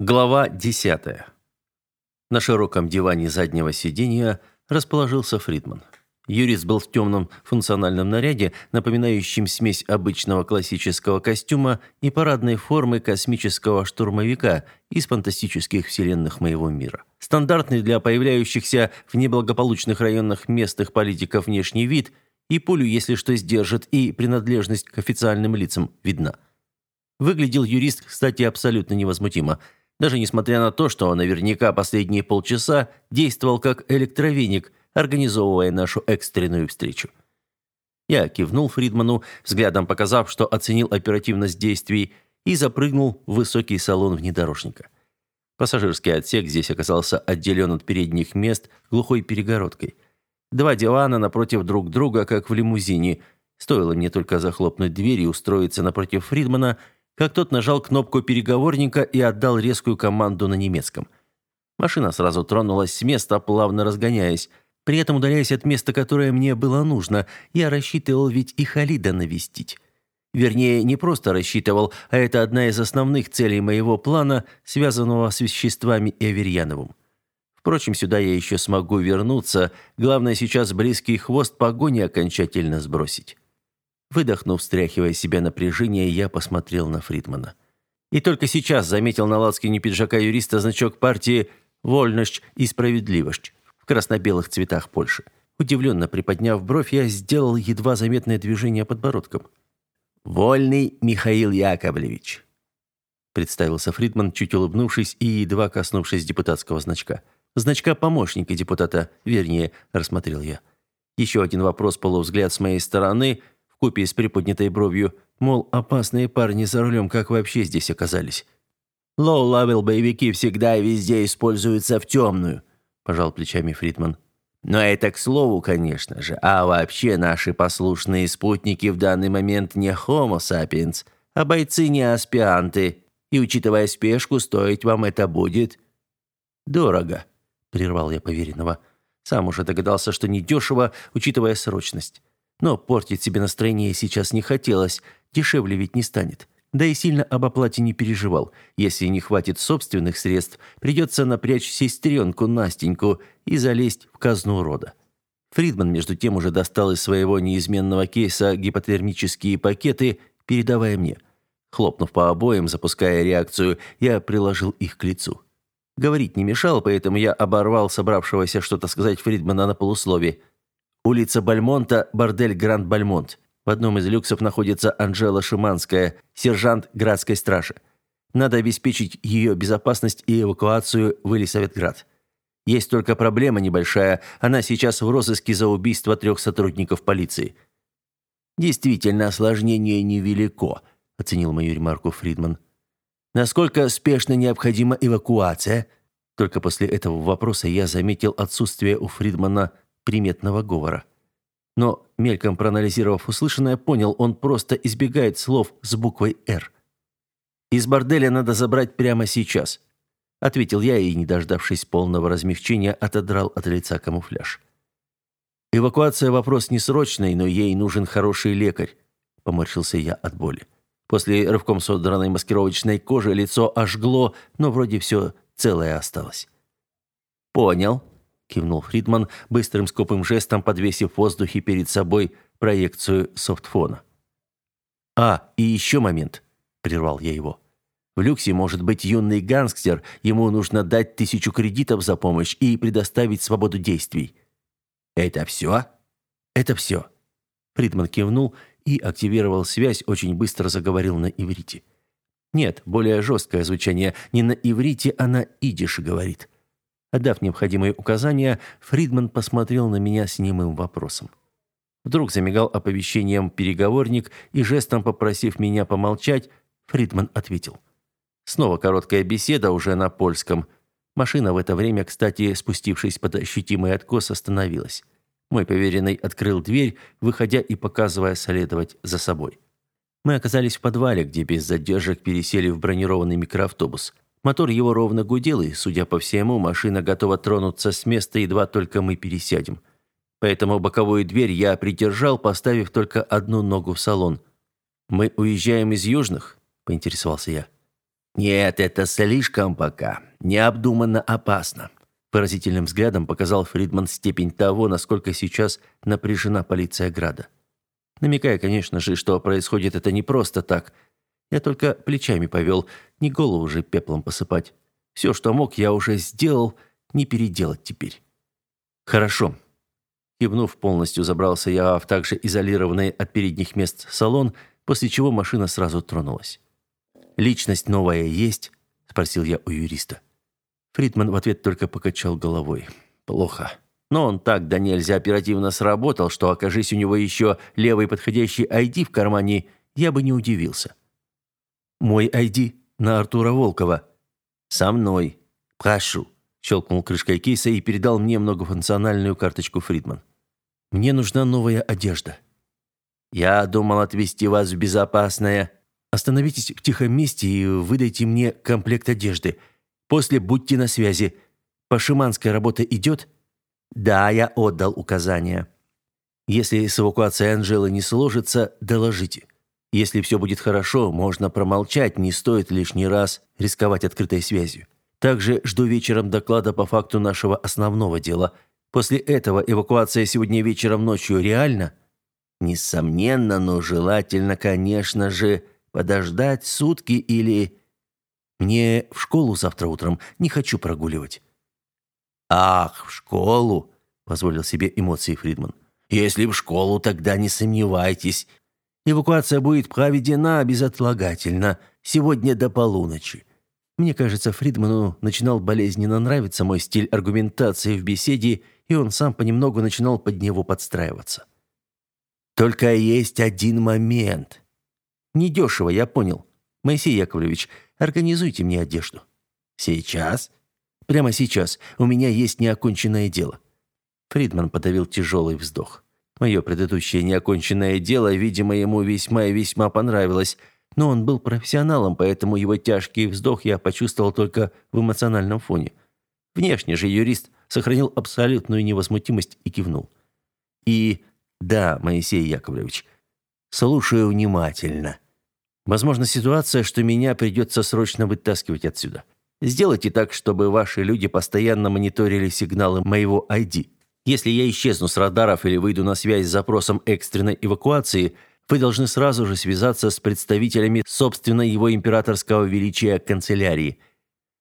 Глава 10. На широком диване заднего сиденья расположился Фридман. Юрист был в темном функциональном наряде, напоминающем смесь обычного классического костюма и парадной формы космического штурмовика из фантастических вселенных моего мира. Стандартный для появляющихся в неблагополучных районах местных политиков внешний вид и пулю, если что, сдержит, и принадлежность к официальным лицам видна. Выглядел юрист, кстати, абсолютно невозмутимо – даже несмотря на то, что наверняка последние полчаса действовал как электровеник, организовывая нашу экстренную встречу. Я кивнул Фридману, взглядом показав, что оценил оперативность действий, и запрыгнул в высокий салон внедорожника. Пассажирский отсек здесь оказался отделен от передних мест глухой перегородкой. Два дивана напротив друг друга, как в лимузине. Стоило мне только захлопнуть дверь и устроиться напротив Фридмана – как тот нажал кнопку переговорника и отдал резкую команду на немецком. Машина сразу тронулась с места, плавно разгоняясь. При этом удаляясь от места, которое мне было нужно, я рассчитывал ведь и Халида навестить. Вернее, не просто рассчитывал, а это одна из основных целей моего плана, связанного с веществами Эверьяновым. Впрочем, сюда я еще смогу вернуться. Главное сейчас близкий хвост погони окончательно сбросить. Выдохнув, встряхивая себя напряжение, я посмотрел на Фридмана. И только сейчас заметил на лацкане пиджака юриста а значок партии «Вольность и справедливость» в красно-белых цветах Польши. Удивленно приподняв бровь, я сделал едва заметное движение подбородком. «Вольный Михаил Яковлевич», — представился Фридман, чуть улыбнувшись и едва коснувшись депутатского значка. «Значка помощника депутата, вернее, рассмотрел я. Еще один вопрос, полувзгляд с моей стороны — копии с приподнятой бровью, мол, опасные парни за рулем как вообще здесь оказались. «Лоу-лавел боевики всегда и везде используются в темную», – пожал плечами Фридман. «Но это к слову, конечно же. А вообще наши послушные спутники в данный момент не Homo sapiens, а бойцы не аспианты. И учитывая спешку, стоить вам это будет...» «Дорого», – прервал я поверенного. Сам уже догадался, что недешево, учитывая срочность. Но портить себе настроение сейчас не хотелось, дешевле ведь не станет. Да и сильно об оплате не переживал. Если не хватит собственных средств, придется напрячь сестренку Настеньку и залезть в казну рода. Фридман, между тем, уже достал из своего неизменного кейса гипотермические пакеты, передавая мне. Хлопнув по обоим, запуская реакцию, я приложил их к лицу. Говорить не мешал, поэтому я оборвал собравшегося что-то сказать Фридмана на полусловие. Улица Бальмонта, бордель Гранд Бальмонт. В одном из люксов находится Анжела Шиманская, сержант Градской стражи. Надо обеспечить ее безопасность и эвакуацию в Элисаветград. Есть только проблема небольшая. Она сейчас в розыске за убийство трех сотрудников полиции. Действительно, осложнение невелико, оценил мою ремарку Фридман. Насколько спешно необходима эвакуация? Только после этого вопроса я заметил отсутствие у Фридмана приметного говора. Но, мельком проанализировав услышанное, понял, он просто избегает слов с буквой «Р». «Из борделя надо забрать прямо сейчас», — ответил я и, не дождавшись полного размягчения, отодрал от лица камуфляж. «Эвакуация — вопрос несрочный, но ей нужен хороший лекарь», — поморщился я от боли. После рывком содранной маскировочной кожи лицо ожгло, но вроде все целое осталось. «Понял», кивнул Фридман, быстрым скопым жестом подвесив в воздухе перед собой проекцию софтфона. «А, и еще момент», — прервал я его. «В люксе может быть юный гангстер, ему нужно дать тысячу кредитов за помощь и предоставить свободу действий». «Это все?» «Это все». Фридман кивнул и активировал связь, очень быстро заговорил на иврите. «Нет, более жесткое звучание. Не на иврите, а на идише говорит». Отдав необходимые указания, Фридман посмотрел на меня с немым вопросом. Вдруг замигал оповещением переговорник и жестом попросив меня помолчать, Фридман ответил. Снова короткая беседа уже на польском. Машина в это время, кстати, спустившись под ощутимый откос, остановилась. Мой поверенный открыл дверь, выходя и показывая следовать за собой. Мы оказались в подвале, где без задержек пересели в бронированный микроавтобус – Мотор его ровно гудел, и, судя по всему, машина готова тронуться с места, едва только мы пересядем. Поэтому боковую дверь я придержал, поставив только одну ногу в салон. «Мы уезжаем из Южных?» – поинтересовался я. «Нет, это слишком пока. Необдуманно опасно». Поразительным взглядом показал Фридман степень того, насколько сейчас напряжена полиция Града. Намекая, конечно же, что происходит это не просто так – я только плечами повел, не голову же пеплом посыпать. Все, что мог, я уже сделал, не переделать теперь. Хорошо. Кивнув полностью, забрался я в также изолированный от передних мест салон, после чего машина сразу тронулась. «Личность новая есть?» – спросил я у юриста. Фридман в ответ только покачал головой. «Плохо». Но он так да нельзя оперативно сработал, что, окажись у него еще левый подходящий ID в кармане, я бы не удивился. «Мой ID на Артура Волкова». «Со мной. Прошу», – щелкнул крышкой кейса и передал мне многофункциональную карточку Фридман. «Мне нужна новая одежда». «Я думал отвезти вас в безопасное». «Остановитесь в тихом месте и выдайте мне комплект одежды. После будьте на связи. По работа идет?» «Да, я отдал указания». «Если с эвакуацией Анжелы не сложится, доложите». Если все будет хорошо, можно промолчать, не стоит лишний раз рисковать открытой связью. Также жду вечером доклада по факту нашего основного дела. После этого эвакуация сегодня вечером ночью реально? Несомненно, но желательно, конечно же, подождать сутки или... Мне в школу завтра утром, не хочу прогуливать. «Ах, в школу!» — позволил себе эмоции Фридман. «Если в школу, тогда не сомневайтесь, Эвакуация будет проведена безотлагательно, сегодня до полуночи. Мне кажется, Фридману начинал болезненно нравиться мой стиль аргументации в беседе, и он сам понемногу начинал под него подстраиваться. Только есть один момент. Недешево, я понял. Моисей Яковлевич, организуйте мне одежду. Сейчас? Прямо сейчас. У меня есть неоконченное дело. Фридман подавил тяжелый вздох. Мое предыдущее неоконченное дело, видимо, ему весьма и весьма понравилось, но он был профессионалом, поэтому его тяжкий вздох я почувствовал только в эмоциональном фоне. Внешне же юрист сохранил абсолютную невозмутимость и кивнул. «И да, Моисей Яковлевич, слушаю внимательно. Возможно, ситуация, что меня придется срочно вытаскивать отсюда. Сделайте так, чтобы ваши люди постоянно мониторили сигналы моего ID. Если я исчезну с радаров или выйду на связь с запросом экстренной эвакуации, вы должны сразу же связаться с представителями собственно его императорского величия канцелярии.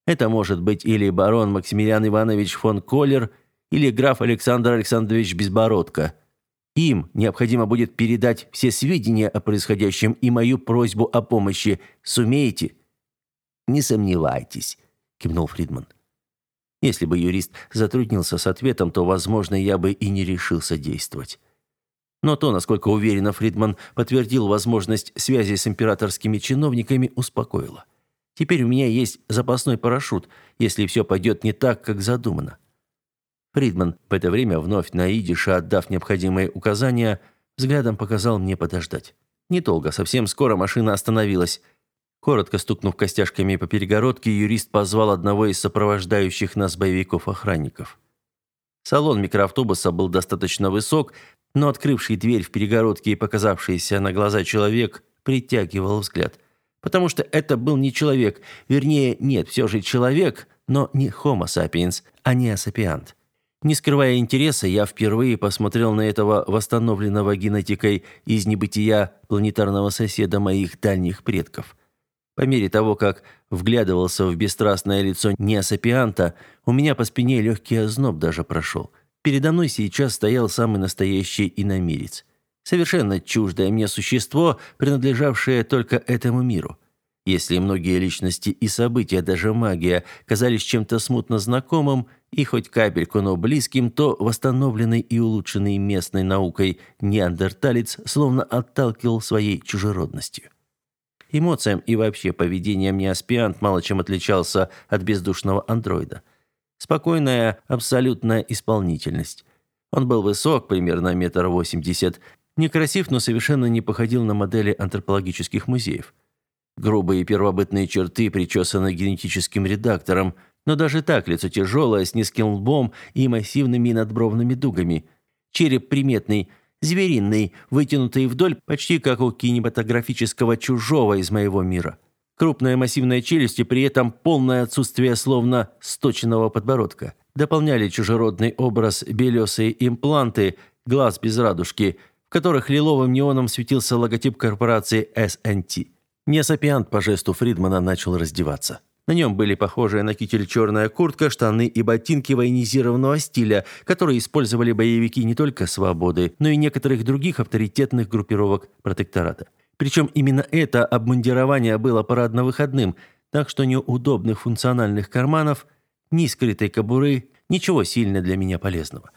Это может быть или барон Максимилиан Иванович фон Коллер, или граф Александр Александрович Безбородко. Им необходимо будет передать все сведения о происходящем и мою просьбу о помощи. Сумеете? Не сомневайтесь, кивнул Фридман. Если бы юрист затруднился с ответом, то, возможно, я бы и не решился действовать. Но то, насколько уверенно Фридман подтвердил возможность связи с императорскими чиновниками, успокоило. Теперь у меня есть запасной парашют, если все пойдет не так, как задумано. Фридман, в это время вновь на идише отдав необходимые указания, взглядом показал мне подождать. Недолго, совсем скоро машина остановилась. Коротко стукнув костяшками по перегородке, юрист позвал одного из сопровождающих нас боевиков-охранников. Салон микроавтобуса был достаточно высок, но открывший дверь в перегородке и показавшийся на глаза человек притягивал взгляд. Потому что это был не человек, вернее, нет, все же человек, но не Homo sapiens, а не асапиант. Не скрывая интереса, я впервые посмотрел на этого восстановленного генетикой из небытия планетарного соседа моих дальних предков – по мере того, как вглядывался в бесстрастное лицо неосапианта, у меня по спине легкий озноб даже прошел. Передо мной сейчас стоял самый настоящий иномирец. Совершенно чуждое мне существо, принадлежавшее только этому миру. Если многие личности и события, даже магия, казались чем-то смутно знакомым и хоть капельку, но близким, то восстановленный и улучшенный местной наукой неандерталец словно отталкивал своей чужеродностью эмоциям и вообще поведением неоспиант мало чем отличался от бездушного андроида. Спокойная, абсолютная исполнительность. Он был высок, примерно метр восемьдесят, некрасив, но совершенно не походил на модели антропологических музеев. Грубые первобытные черты причесаны генетическим редактором, но даже так лицо тяжелое, с низким лбом и массивными надбровными дугами. Череп приметный – звериный, вытянутый вдоль, почти как у кинематографического чужого из моего мира. Крупная массивная челюсть и при этом полное отсутствие словно сточенного подбородка. Дополняли чужеродный образ белесые импланты, глаз без радужки, в которых лиловым неоном светился логотип корпорации SNT. Несапиант по жесту Фридмана начал раздеваться. На нем были похожие на китель черная куртка, штаны и ботинки военизированного стиля, которые использовали боевики не только «Свободы», но и некоторых других авторитетных группировок протектората. Причем именно это обмундирование было парадно-выходным, так что ни удобных функциональных карманов, ни скрытой кобуры, ничего сильно для меня полезного.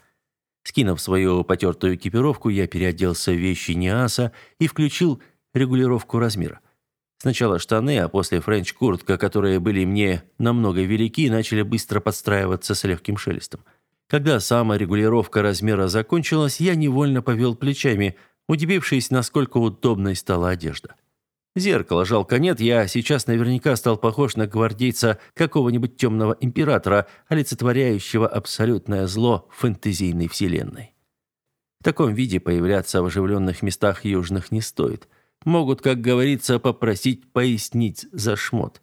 Скинув свою потертую экипировку, я переоделся в вещи Ниаса и включил регулировку размера. Сначала штаны, а после френч-куртка, которые были мне намного велики, начали быстро подстраиваться с легким шелестом. Когда сама регулировка размера закончилась, я невольно повел плечами, удивившись, насколько удобной стала одежда. Зеркало жалко нет, я сейчас наверняка стал похож на гвардейца какого-нибудь темного императора, олицетворяющего абсолютное зло в фэнтезийной вселенной. В таком виде появляться в оживленных местах южных не стоит – могут, как говорится, попросить пояснить за шмот.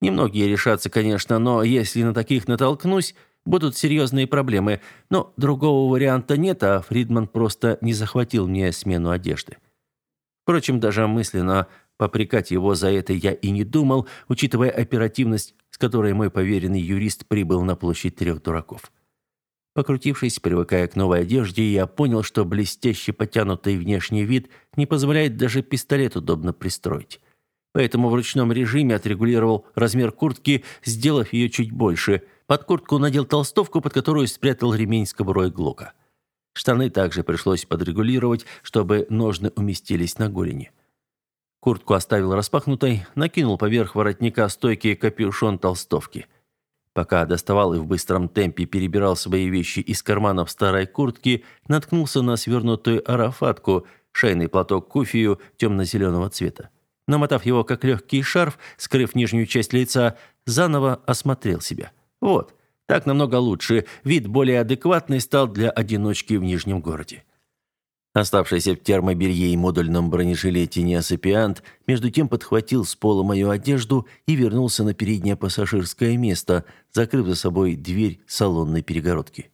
Немногие решатся, конечно, но если на таких натолкнусь, будут серьезные проблемы. Но другого варианта нет, а Фридман просто не захватил мне смену одежды. Впрочем, даже мысленно попрекать его за это я и не думал, учитывая оперативность, с которой мой поверенный юрист прибыл на площадь трех дураков. Покрутившись, привыкая к новой одежде, я понял, что блестяще потянутый внешний вид не позволяет даже пистолет удобно пристроить. Поэтому в ручном режиме отрегулировал размер куртки, сделав ее чуть больше. Под куртку надел толстовку, под которую спрятал ремень с кобурой Глока. Штаны также пришлось подрегулировать, чтобы ножны уместились на голени. Куртку оставил распахнутой, накинул поверх воротника стойкий капюшон толстовки – Пока доставал и в быстром темпе перебирал свои вещи из карманов старой куртки, наткнулся на свернутую арафатку, шейный платок куфию темно-зеленого цвета. Намотав его как легкий шарф, скрыв нижнюю часть лица, заново осмотрел себя. Вот, так намного лучше, вид более адекватный стал для одиночки в Нижнем городе. Оставшийся в термобелье и модульном бронежилете неосыпиант между тем подхватил с пола мою одежду и вернулся на переднее пассажирское место, закрыв за собой дверь салонной перегородки.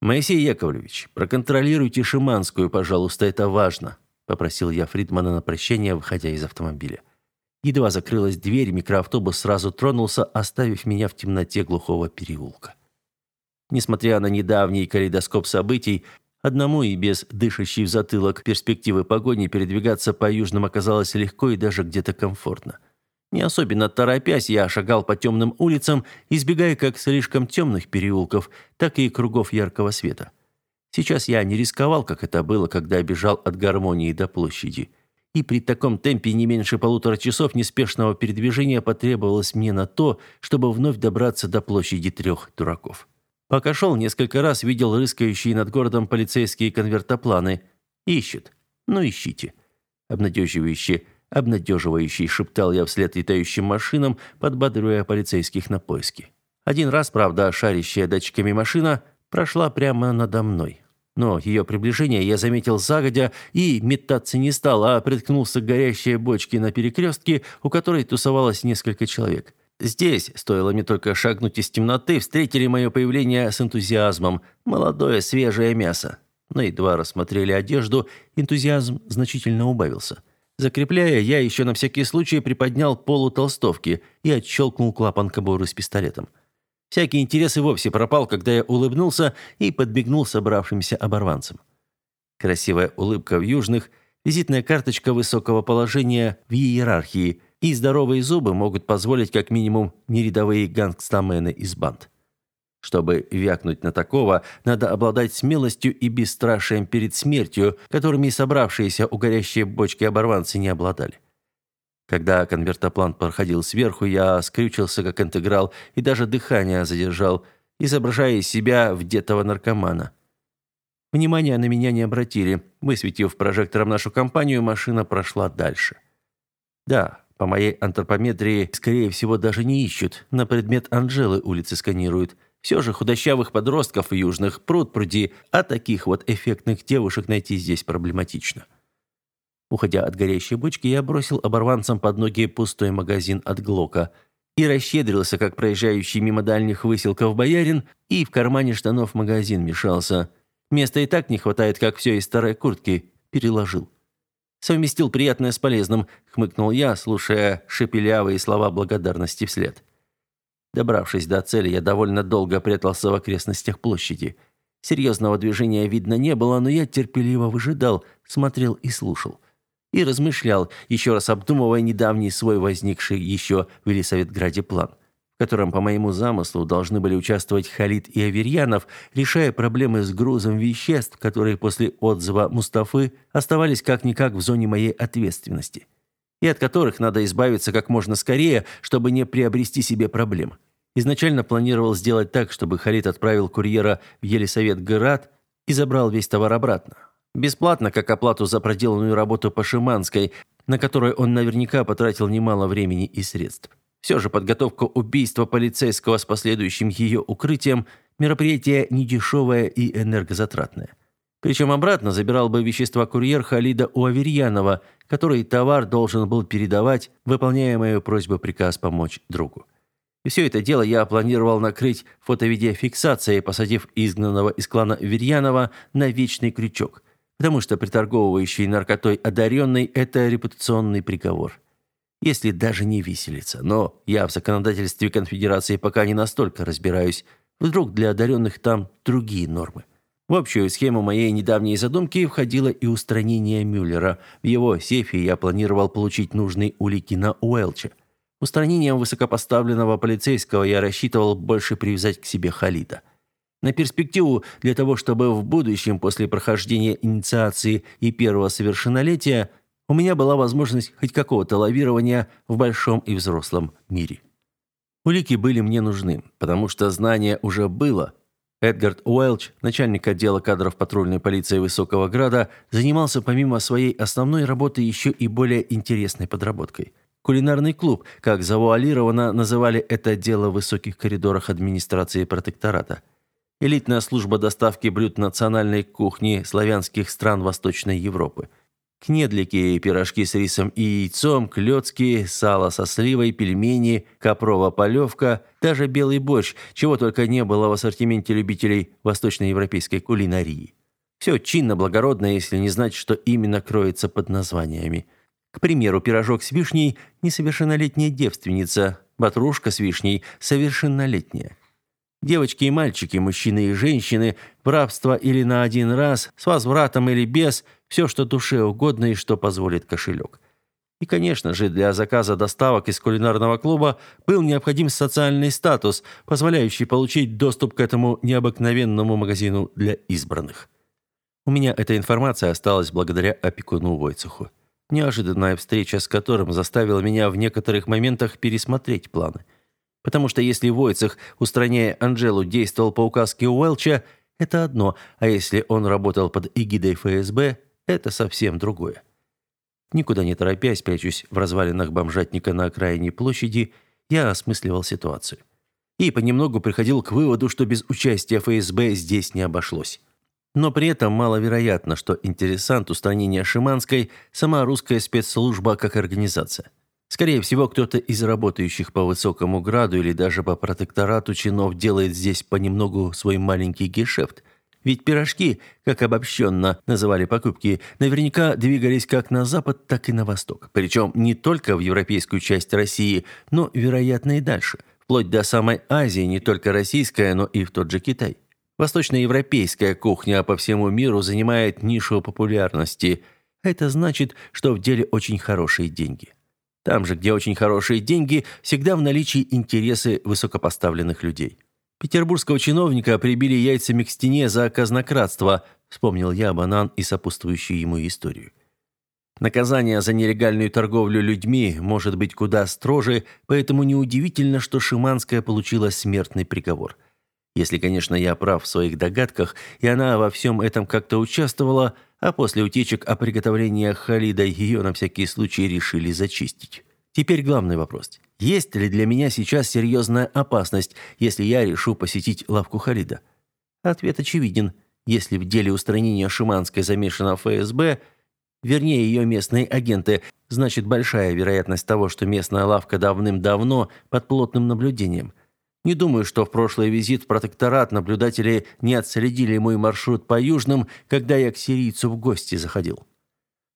«Моисей Яковлевич, проконтролируйте Шиманскую, пожалуйста, это важно», – попросил я Фридмана на прощение, выходя из автомобиля. Едва закрылась дверь, микроавтобус сразу тронулся, оставив меня в темноте глухого переулка. Несмотря на недавний калейдоскоп событий, Одному и без дышащей в затылок перспективы погони передвигаться по южным оказалось легко и даже где-то комфортно. Не особенно торопясь, я шагал по темным улицам, избегая как слишком темных переулков, так и кругов яркого света. Сейчас я не рисковал, как это было, когда бежал от гармонии до площади. И при таком темпе не меньше полутора часов неспешного передвижения потребовалось мне на то, чтобы вновь добраться до площади трех дураков. Пока шел, несколько раз видел рыскающие над городом полицейские конвертопланы. Ищет. Ну, ищите. Обнадеживающий, обнадеживающий, шептал я вслед летающим машинам, подбадривая полицейских на поиски. Один раз, правда, шарящая датчиками машина прошла прямо надо мной. Но ее приближение я заметил загодя и метаться не стал, а приткнулся к горящей бочке на перекрестке, у которой тусовалось несколько человек – Здесь, стоило мне только шагнуть из темноты, встретили мое появление с энтузиазмом. Молодое, свежее мясо. Но едва рассмотрели одежду, энтузиазм значительно убавился. Закрепляя, я еще на всякий случай приподнял полу толстовки и отщелкнул клапан кобуры с пистолетом. Всякий интерес и вовсе пропал, когда я улыбнулся и подмигнул собравшимся оборванцам. Красивая улыбка в южных, визитная карточка высокого положения в иерархии – и здоровые зубы могут позволить как минимум нерядовые гангстамены из банд. Чтобы вякнуть на такого, надо обладать смелостью и бесстрашием перед смертью, которыми собравшиеся у горящей бочки оборванцы не обладали. Когда конвертоплан проходил сверху, я скрючился как интеграл и даже дыхание задержал, изображая себя вдетого наркомана. Внимание на меня не обратили. Высветив прожектором нашу компанию, машина прошла дальше. Да, по моей антропометрии, скорее всего, даже не ищут. На предмет Анжелы улицы сканируют. Все же худощавых подростков южных пруд пруди, а таких вот эффектных девушек найти здесь проблематично. Уходя от горящей бочки, я бросил оборванцам под ноги пустой магазин от Глока и расщедрился, как проезжающий мимо дальних выселков боярин, и в кармане штанов магазин мешался. Места и так не хватает, как все из старой куртки. Переложил совместил приятное с полезным», — хмыкнул я, слушая шепелявые слова благодарности вслед. Добравшись до цели, я довольно долго прятался в окрестностях площади. Серьезного движения видно не было, но я терпеливо выжидал, смотрел и слушал. И размышлял, еще раз обдумывая недавний свой возникший еще в Елисаветграде план — в котором, по моему замыслу, должны были участвовать Халид и Аверьянов, решая проблемы с грузом веществ, которые после отзыва Мустафы оставались как-никак в зоне моей ответственности, и от которых надо избавиться как можно скорее, чтобы не приобрести себе проблем. Изначально планировал сделать так, чтобы Халид отправил курьера в Елисавет-Град и забрал весь товар обратно. Бесплатно, как оплату за проделанную работу по Шиманской, на которой он наверняка потратил немало времени и средств. Все же подготовка убийства полицейского с последующим ее укрытием – мероприятие недешевое и энергозатратное. Причем обратно забирал бы вещества курьер Халида у Аверьянова, который товар должен был передавать, выполняя мою просьбу приказ помочь другу. И все это дело я планировал накрыть фотовидеофиксацией, посадив изгнанного из клана Верьянова на вечный крючок, потому что приторговывающий наркотой одаренный – это репутационный приговор если даже не виселица. Но я в законодательстве конфедерации пока не настолько разбираюсь. Вдруг для одаренных там другие нормы. В общую схему моей недавней задумки входило и устранение Мюллера. В его сейфе я планировал получить нужные улики на Уэлча. Устранением высокопоставленного полицейского я рассчитывал больше привязать к себе Халида. На перспективу для того, чтобы в будущем после прохождения инициации и первого совершеннолетия – у меня была возможность хоть какого-то лавирования в большом и взрослом мире. Улики были мне нужны, потому что знание уже было. Эдгард Уэлч, начальник отдела кадров патрульной полиции Высокого Града, занимался помимо своей основной работы еще и более интересной подработкой – кулинарный клуб, как завуалированно называли это дело в высоких коридорах администрации протектората. Элитная служба доставки блюд национальной кухни славянских стран Восточной Европы. Кнедлики, пирожки с рисом и яйцом, клёцки, сало со сливой, пельмени, копрова полевка, даже белый борщ, чего только не было в ассортименте любителей восточноевропейской кулинарии. Все чинно, благородно, если не знать, что именно кроется под названиями. К примеру, пирожок с вишней – несовершеннолетняя девственница, батрушка с вишней – совершеннолетняя. Девочки и мальчики, мужчины и женщины, в рабство или на один раз, с возвратом или без, все, что душе угодно и что позволит кошелек. И, конечно же, для заказа доставок из кулинарного клуба был необходим социальный статус, позволяющий получить доступ к этому необыкновенному магазину для избранных. У меня эта информация осталась благодаря опекуну Войцеху. Неожиданная встреча с которым заставила меня в некоторых моментах пересмотреть планы – Потому что если Войцех, устраняя Анжелу, действовал по указке Уэлча, это одно, а если он работал под эгидой ФСБ, это совсем другое. Никуда не торопясь, прячусь в развалинах бомжатника на окраине площади, я осмысливал ситуацию. И понемногу приходил к выводу, что без участия ФСБ здесь не обошлось. Но при этом маловероятно, что интересант устранения Шиманской – сама русская спецслужба как организация. Скорее всего, кто-то из работающих по высокому граду или даже по протекторату чинов делает здесь понемногу свой маленький гешефт. Ведь пирожки, как обобщенно называли покупки, наверняка двигались как на запад, так и на восток. Причем не только в европейскую часть России, но, вероятно, и дальше. Вплоть до самой Азии, не только российская, но и в тот же Китай. Восточноевропейская кухня по всему миру занимает нишу популярности. А это значит, что в деле очень хорошие деньги. Там же, где очень хорошие деньги, всегда в наличии интересы высокопоставленных людей. Петербургского чиновника прибили яйцами к стене за казнократство, вспомнил я банан и сопутствующую ему историю. Наказание за нелегальную торговлю людьми может быть куда строже, поэтому неудивительно, что Шиманская получила смертный приговор. Если, конечно, я прав в своих догадках, и она во всем этом как-то участвовала – а после утечек о приготовлении Халида ее на всякий случай решили зачистить. Теперь главный вопрос. Есть ли для меня сейчас серьезная опасность, если я решу посетить лавку Халида? Ответ очевиден. Если в деле устранения Шиманской замешана ФСБ, вернее ее местные агенты, значит большая вероятность того, что местная лавка давным-давно под плотным наблюдением – не думаю, что в прошлый визит в протекторат наблюдатели не отследили мой маршрут по южным, когда я к сирийцу в гости заходил.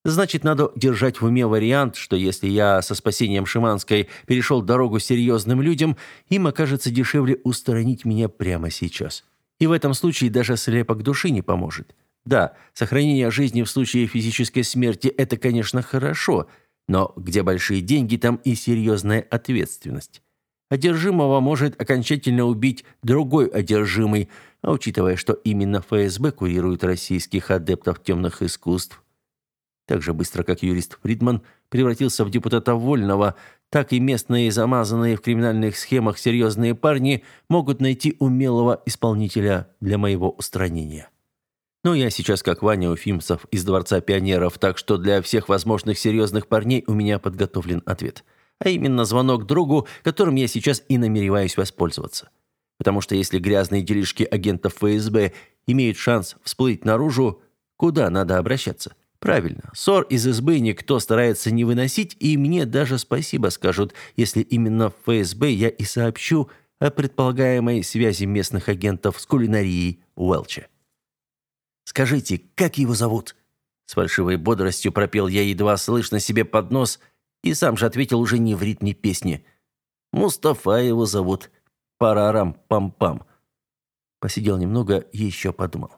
Значит, надо держать в уме вариант, что если я со спасением Шиманской перешел дорогу серьезным людям, им окажется дешевле устранить меня прямо сейчас. И в этом случае даже слепок души не поможет. Да, сохранение жизни в случае физической смерти – это, конечно, хорошо, но где большие деньги, там и серьезная ответственность. Одержимого может окончательно убить другой одержимый, а учитывая, что именно ФСБ курирует российских адептов темных искусств. Так же быстро, как юрист Фридман превратился в депутата Вольного, так и местные замазанные в криминальных схемах серьезные парни могут найти умелого исполнителя для моего устранения. Но я сейчас как Ваня Уфимцев из Дворца пионеров, так что для всех возможных серьезных парней у меня подготовлен ответ – а именно звонок другу, которым я сейчас и намереваюсь воспользоваться. Потому что если грязные делишки агентов ФСБ имеют шанс всплыть наружу, куда надо обращаться? Правильно, ссор из избы никто старается не выносить, и мне даже спасибо скажут, если именно в ФСБ я и сообщу о предполагаемой связи местных агентов с кулинарией Уэлча. «Скажите, как его зовут?» С фальшивой бодростью пропел я едва слышно себе под нос – и сам же ответил уже не в ритме песни. «Мустафа его зовут. Парарам-пам-пам». Посидел немного и еще подумал.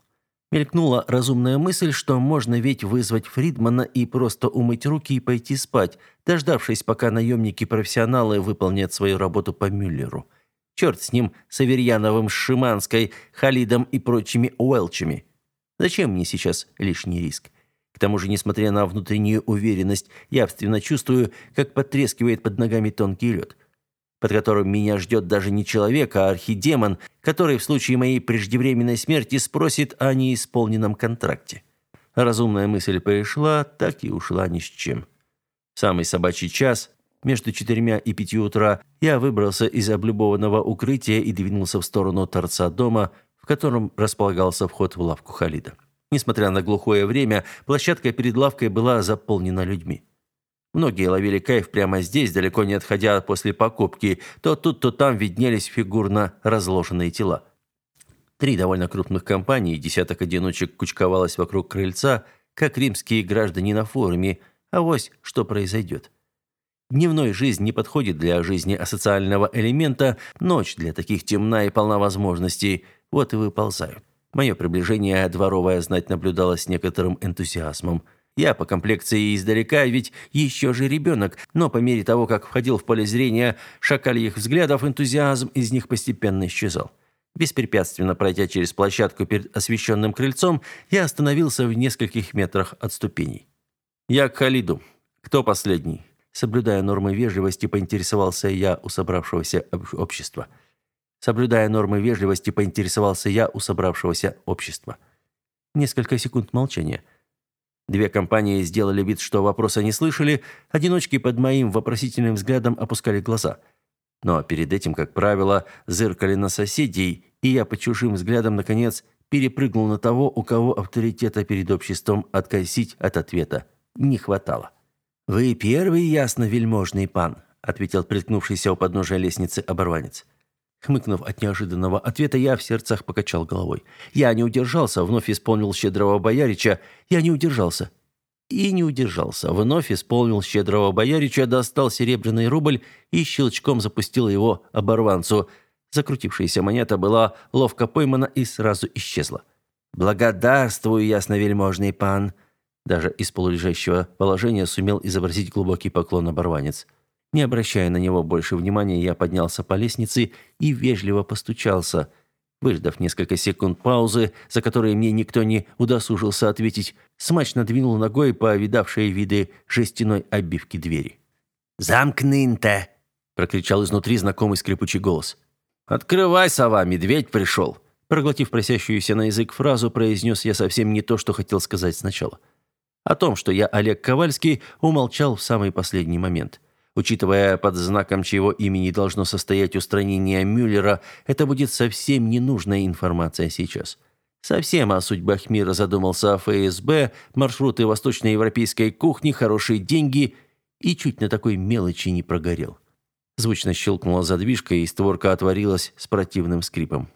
Мелькнула разумная мысль, что можно ведь вызвать Фридмана и просто умыть руки и пойти спать, дождавшись, пока наемники-профессионалы выполнят свою работу по Мюллеру. Черт с ним, с Аверьяновым, Шиманской, Халидом и прочими Уэлчами. Зачем мне сейчас лишний риск? К тому же, несмотря на внутреннюю уверенность, я явственно чувствую, как потрескивает под ногами тонкий лед, под которым меня ждет даже не человек, а архидемон, который в случае моей преждевременной смерти спросит о неисполненном контракте. Разумная мысль пришла, так и ушла ни с чем. В самый собачий час, между четырьмя и пятью утра, я выбрался из облюбованного укрытия и двинулся в сторону торца дома, в котором располагался вход в лавку Халида. Несмотря на глухое время, площадка перед лавкой была заполнена людьми. Многие ловили кайф прямо здесь, далеко не отходя после покупки. То тут, то там виднелись фигурно разложенные тела. Три довольно крупных компании и десяток одиночек кучковалось вокруг крыльца, как римские граждане на форуме. А вось что произойдет. Дневной жизнь не подходит для жизни асоциального элемента, ночь для таких темна и полна возможностей. Вот и выползают. Мое приближение дворовая знать наблюдала с некоторым энтузиазмом. Я по комплекции издалека, ведь еще же ребенок, но по мере того, как входил в поле зрения шакальих взглядов, энтузиазм из них постепенно исчезал. Беспрепятственно пройдя через площадку перед освещенным крыльцом, я остановился в нескольких метрах от ступеней. «Я к Халиду. Кто последний?» Соблюдая нормы вежливости, поинтересовался я у собравшегося общества. Соблюдая нормы вежливости, поинтересовался я у собравшегося общества. Несколько секунд молчания. Две компании сделали вид, что вопроса не слышали, одиночки под моим вопросительным взглядом опускали глаза. Но перед этим, как правило, зыркали на соседей, и я по чужим взглядам наконец, перепрыгнул на того, у кого авторитета перед обществом откосить от ответа не хватало. «Вы первый, ясно, вельможный пан», — ответил приткнувшийся у подножия лестницы оборванец. Хмыкнув от неожиданного ответа, я в сердцах покачал головой. Я не удержался, вновь исполнил щедрого боярича. Я не удержался. И не удержался. Вновь исполнил щедрого боярича, достал серебряный рубль и щелчком запустил его оборванцу. Закрутившаяся монета была ловко поймана и сразу исчезла. «Благодарствую, ясновельможный пан!» Даже из полулежащего положения сумел изобразить глубокий поклон оборванец. Не обращая на него больше внимания, я поднялся по лестнице и вежливо постучался. Выждав несколько секунд паузы, за которые мне никто не удосужился ответить, смачно двинул ногой по видавшей виды жестяной обивки двери. «Замкнын-то!» – прокричал изнутри знакомый скрипучий голос. «Открывай, сова, медведь пришел!» Проглотив просящуюся на язык фразу, произнес я совсем не то, что хотел сказать сначала. О том, что я Олег Ковальский, умолчал в самый последний момент – Учитывая, под знаком чьего имени должно состоять устранение Мюллера, это будет совсем ненужная информация сейчас. Совсем о судьбах мира задумался ФСБ, маршруты восточноевропейской кухни, хорошие деньги и чуть на такой мелочи не прогорел. Звучно щелкнула задвижка, и створка отворилась с противным скрипом.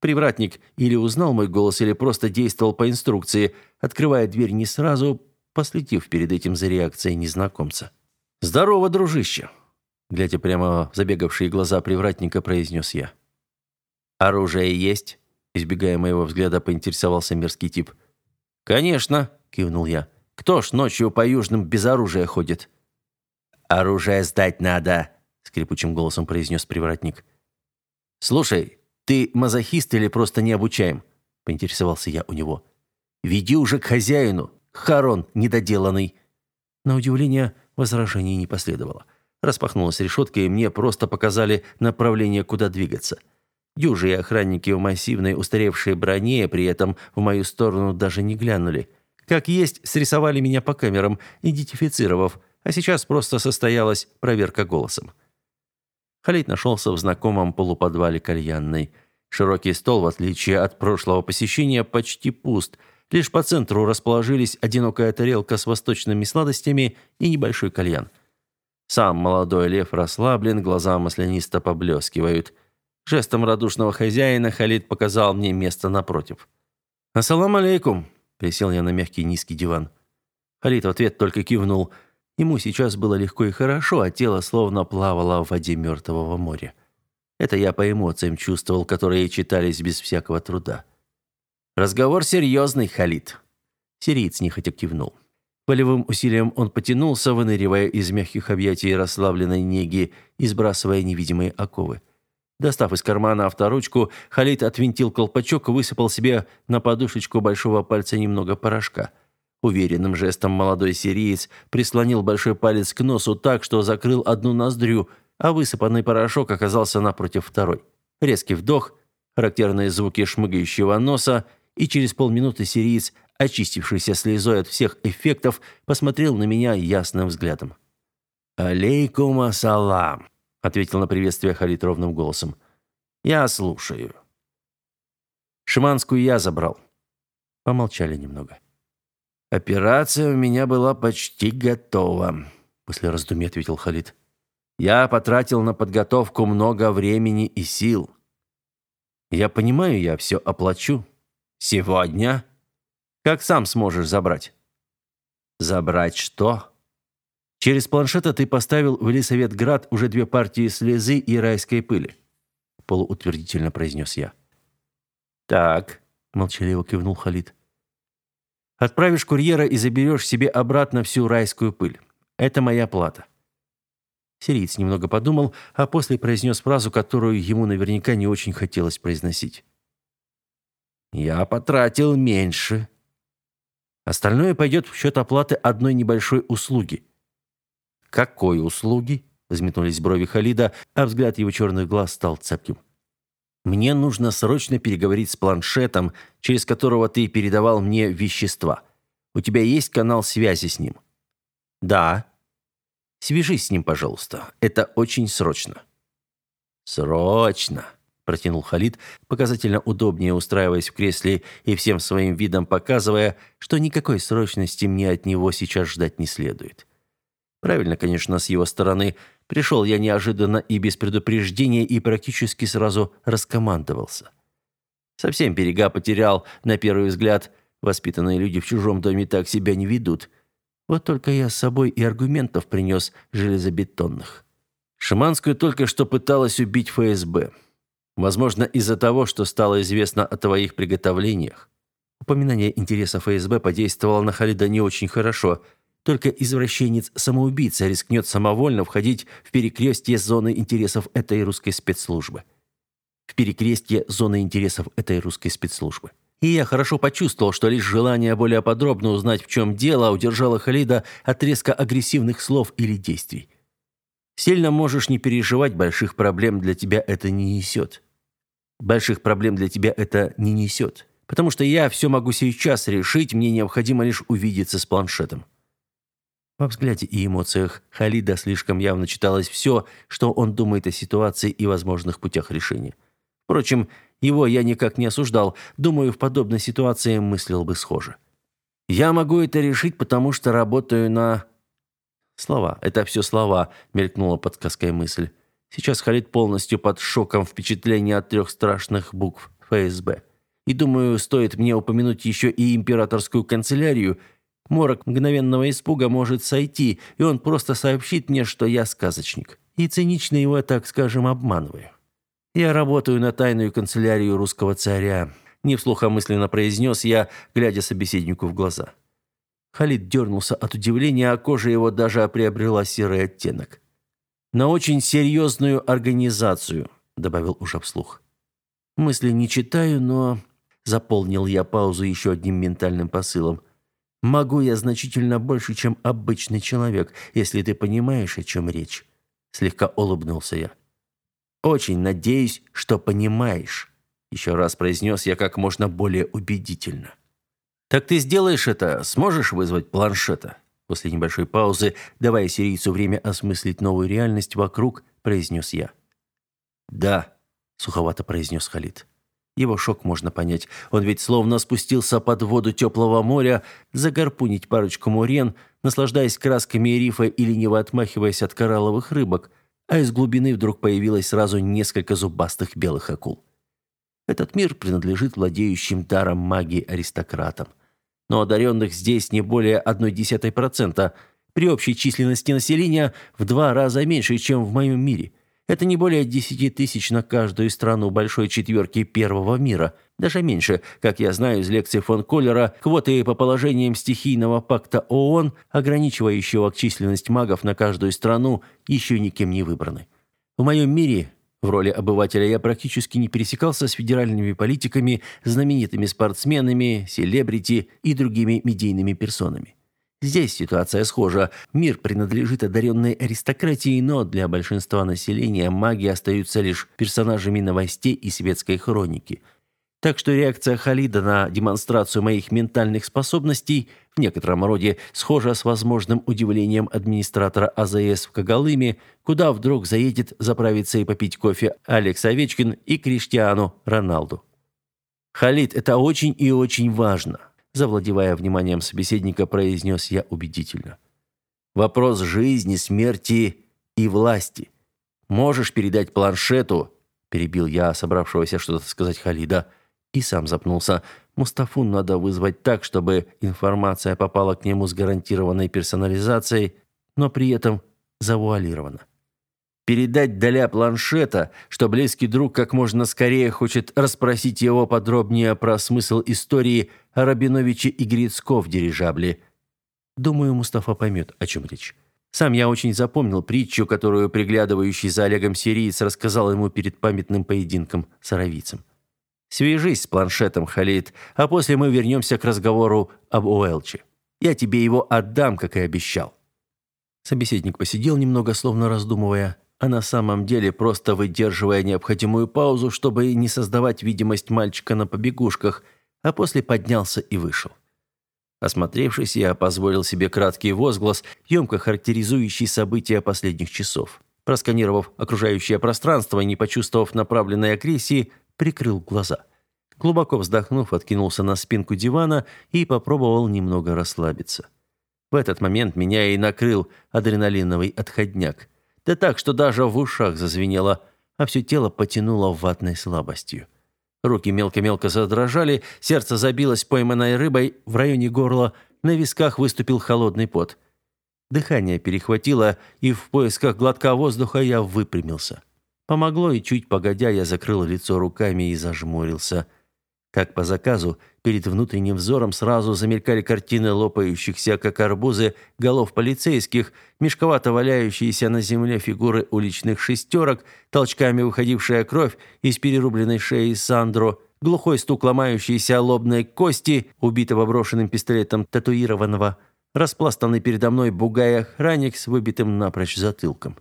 Привратник или узнал мой голос, или просто действовал по инструкции, открывая дверь не сразу, последив перед этим за реакцией незнакомца. «Здорово, дружище!» Глядя прямо в забегавшие глаза привратника, произнес я. «Оружие есть?» Избегая моего взгляда, поинтересовался мерзкий тип. «Конечно!» – кивнул я. «Кто ж ночью по южным без оружия ходит?» «Оружие сдать надо!» – скрипучим голосом произнес привратник. «Слушай, ты мазохист или просто не обучаем?» – поинтересовался я у него. «Веди уже к хозяину, Харон недоделанный!» На удивление, Возражений не последовало. Распахнулась решетка, и мне просто показали направление, куда двигаться. Дюжи и охранники в массивной устаревшей броне при этом в мою сторону даже не глянули. Как есть, срисовали меня по камерам, идентифицировав, а сейчас просто состоялась проверка голосом. Халид нашелся в знакомом полуподвале кальянной. Широкий стол, в отличие от прошлого посещения, почти пуст – Лишь по центру расположились одинокая тарелка с восточными сладостями и небольшой кальян. Сам молодой лев расслаблен, глаза маслянисто поблескивают. Жестом радушного хозяина Халид показал мне место напротив. «Ассалам алейкум!» – присел я на мягкий низкий диван. Халид в ответ только кивнул. Ему сейчас было легко и хорошо, а тело словно плавало в воде Мертвого моря. Это я по эмоциям чувствовал, которые читались без всякого труда. Разговор серьезный, Халид. Сириец нехотя кивнул. Волевым усилием он потянулся, выныривая из мягких объятий расслабленной неги и сбрасывая невидимые оковы. Достав из кармана авторучку, Халид отвинтил колпачок и высыпал себе на подушечку большого пальца немного порошка. Уверенным жестом молодой сириец прислонил большой палец к носу так, что закрыл одну ноздрю, а высыпанный порошок оказался напротив второй. Резкий вдох, характерные звуки шмыгающего носа – и через полминуты сириец, очистившийся слезой от всех эффектов, посмотрел на меня ясным взглядом. «Алейкум ассалам», — ответил на приветствие Халид ровным голосом. «Я слушаю». «Шиманскую я забрал». Помолчали немного. «Операция у меня была почти готова», — после раздумий ответил Халид. «Я потратил на подготовку много времени и сил». «Я понимаю, я все оплачу», «Сегодня?» «Как сам сможешь забрать?» «Забрать что?» «Через планшета ты поставил в Лисоветград уже две партии слезы и райской пыли», полуутвердительно произнес я. «Так», — молчаливо кивнул Халид. «Отправишь курьера и заберешь себе обратно всю райскую пыль. Это моя плата». Сириец немного подумал, а после произнес фразу, которую ему наверняка не очень хотелось произносить. Я потратил меньше. Остальное пойдет в счет оплаты одной небольшой услуги. Какой услуги? Взметнулись брови Халида, а взгляд его черных глаз стал цепким. Мне нужно срочно переговорить с планшетом, через которого ты передавал мне вещества. У тебя есть канал связи с ним? Да. Свяжись с ним, пожалуйста. Это очень срочно. Срочно. — протянул Халид, показательно удобнее устраиваясь в кресле и всем своим видом показывая, что никакой срочности мне от него сейчас ждать не следует. Правильно, конечно, с его стороны. Пришел я неожиданно и без предупреждения, и практически сразу раскомандовался. Совсем берега потерял, на первый взгляд. Воспитанные люди в чужом доме так себя не ведут. Вот только я с собой и аргументов принес железобетонных. Шиманскую только что пыталась убить ФСБ. Возможно, из-за того, что стало известно о твоих приготовлениях. Упоминание интереса ФСБ подействовало на Халида не очень хорошо. Только извращенец-самоубийца рискнет самовольно входить в перекрестие зоны интересов этой русской спецслужбы. В перекрестие зоны интересов этой русской спецслужбы. И я хорошо почувствовал, что лишь желание более подробно узнать, в чем дело, удержало Халида от резко агрессивных слов или действий. Сильно можешь не переживать, больших проблем для тебя это не несет больших проблем для тебя это не несет. Потому что я все могу сейчас решить, мне необходимо лишь увидеться с планшетом». Во взгляде и эмоциях Халида слишком явно читалось все, что он думает о ситуации и возможных путях решения. Впрочем, его я никак не осуждал, думаю, в подобной ситуации мыслил бы схоже. «Я могу это решить, потому что работаю на...» Слова, это все слова, мелькнула подсказкой мысль. Сейчас Халид полностью под шоком впечатления от трех страшных букв ФСБ. И думаю, стоит мне упомянуть еще и императорскую канцелярию, морок мгновенного испуга может сойти, и он просто сообщит мне, что я сказочник. И цинично его, так скажем, обманываю. Я работаю на тайную канцелярию русского царя, не вслух, а мысленно произнес я, глядя собеседнику в глаза. Халид дернулся от удивления, а кожа его даже приобрела серый оттенок на очень серьезную организацию», — добавил уже вслух. «Мысли не читаю, но...» — заполнил я паузу еще одним ментальным посылом. «Могу я значительно больше, чем обычный человек, если ты понимаешь, о чем речь», — слегка улыбнулся я. «Очень надеюсь, что понимаешь», — еще раз произнес я как можно более убедительно. «Так ты сделаешь это? Сможешь вызвать планшета?» После небольшой паузы, давая сирийцу время осмыслить новую реальность вокруг, произнес я. «Да», — суховато произнес Халид. Его шок можно понять. Он ведь словно спустился под воду теплого моря, загорпунить парочку мурен, наслаждаясь красками рифа и лениво отмахиваясь от коралловых рыбок, а из глубины вдруг появилось сразу несколько зубастых белых акул. Этот мир принадлежит владеющим даром магии аристократам – но одаренных здесь не более 0,1%, при общей численности населения в два раза меньше, чем в моем мире. Это не более 10 тысяч на каждую страну большой четверки первого мира. Даже меньше, как я знаю из лекций фон Коллера, квоты по положениям стихийного пакта ООН, ограничивающего численность магов на каждую страну, еще никем не выбраны. В моем мире в роли обывателя я практически не пересекался с федеральными политиками, знаменитыми спортсменами, селебрити и другими медийными персонами. Здесь ситуация схожа. Мир принадлежит одаренной аристократии, но для большинства населения маги остаются лишь персонажами новостей и светской хроники – так что реакция Халида на демонстрацию моих ментальных способностей в некотором роде схожа с возможным удивлением администратора АЗС в Когалыме, куда вдруг заедет заправиться и попить кофе Алекс Овечкин и Криштиану Роналду. «Халид, это очень и очень важно», – завладевая вниманием собеседника, произнес я убедительно. «Вопрос жизни, смерти и власти. Можешь передать планшету?» – перебил я собравшегося что-то сказать Халида – и сам запнулся. Мустафу надо вызвать так, чтобы информация попала к нему с гарантированной персонализацией, но при этом завуалирована. Передать Даля планшета, что близкий друг как можно скорее хочет расспросить его подробнее про смысл истории о Рабиновиче и Грицко в дирижабле. Думаю, Мустафа поймет, о чем речь. Сам я очень запомнил притчу, которую приглядывающий за Олегом сириец рассказал ему перед памятным поединком с аравийцем. Свяжись с планшетом, Халид, а после мы вернемся к разговору об Уэлче. Я тебе его отдам, как и обещал». Собеседник посидел немного, словно раздумывая, а на самом деле просто выдерживая необходимую паузу, чтобы не создавать видимость мальчика на побегушках, а после поднялся и вышел. Осмотревшись, я позволил себе краткий возглас, емко характеризующий события последних часов. Просканировав окружающее пространство и не почувствовав направленной агрессии, прикрыл глаза. Глубоко вздохнув, откинулся на спинку дивана и попробовал немного расслабиться. В этот момент меня и накрыл адреналиновый отходняк. Да так, что даже в ушах зазвенело, а все тело потянуло ватной слабостью. Руки мелко-мелко задрожали, сердце забилось пойманной рыбой в районе горла, на висках выступил холодный пот. Дыхание перехватило, и в поисках глотка воздуха я выпрямился. Помогло, и чуть погодя я закрыл лицо руками и зажмурился. Как по заказу, перед внутренним взором сразу замелькали картины лопающихся, как арбузы, голов полицейских, мешковато валяющиеся на земле фигуры уличных шестерок, толчками выходившая кровь из перерубленной шеи Сандро – глухой стук ломающейся лобной кости, убитого брошенным пистолетом татуированного, распластанный передо мной бугая охранник с выбитым напрочь затылком.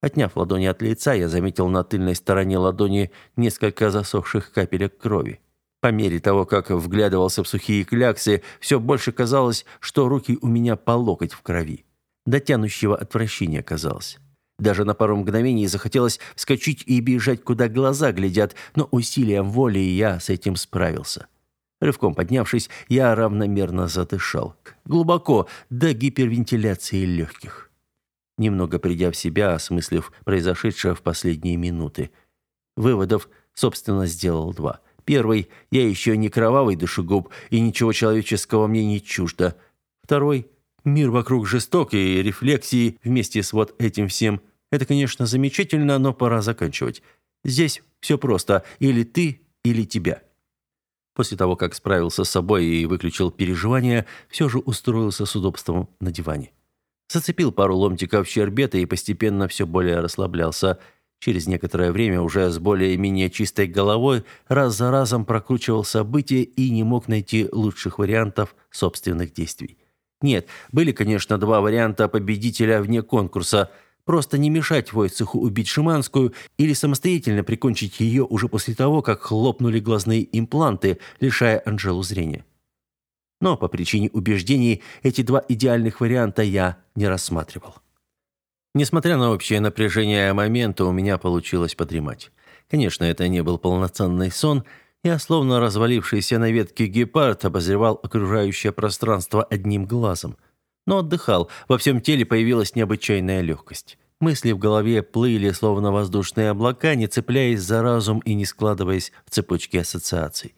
Отняв ладони от лица, я заметил на тыльной стороне ладони несколько засохших капелек крови. По мере того, как вглядывался в сухие кляксы, все больше казалось, что руки у меня по локоть в крови. Дотянущего отвращения казалось. Даже на пару мгновений захотелось вскочить и бежать, куда глаза глядят, но усилием воли я с этим справился. Рывком поднявшись, я равномерно задышал. Глубоко, до гипервентиляции легких немного придя в себя, осмыслив произошедшее в последние минуты. Выводов, собственно, сделал два. Первый – я еще не кровавый душегуб, и ничего человеческого мне не чуждо. Второй – мир вокруг жесток, и рефлексии вместе с вот этим всем. Это, конечно, замечательно, но пора заканчивать. Здесь все просто – или ты, или тебя. После того, как справился с собой и выключил переживания, все же устроился с удобством на диване зацепил пару ломтиков щербета и постепенно все более расслаблялся. Через некоторое время уже с более-менее чистой головой раз за разом прокручивал события и не мог найти лучших вариантов собственных действий. Нет, были, конечно, два варианта победителя вне конкурса. Просто не мешать Войцеху убить Шиманскую или самостоятельно прикончить ее уже после того, как хлопнули глазные импланты, лишая Анжелу зрения но по причине убеждений эти два идеальных варианта я не рассматривал. Несмотря на общее напряжение момента, у меня получилось подремать. Конечно, это не был полноценный сон. Я, словно развалившийся на ветке гепард, обозревал окружающее пространство одним глазом. Но отдыхал, во всем теле появилась необычайная легкость. Мысли в голове плыли, словно воздушные облака, не цепляясь за разум и не складываясь в цепочки ассоциаций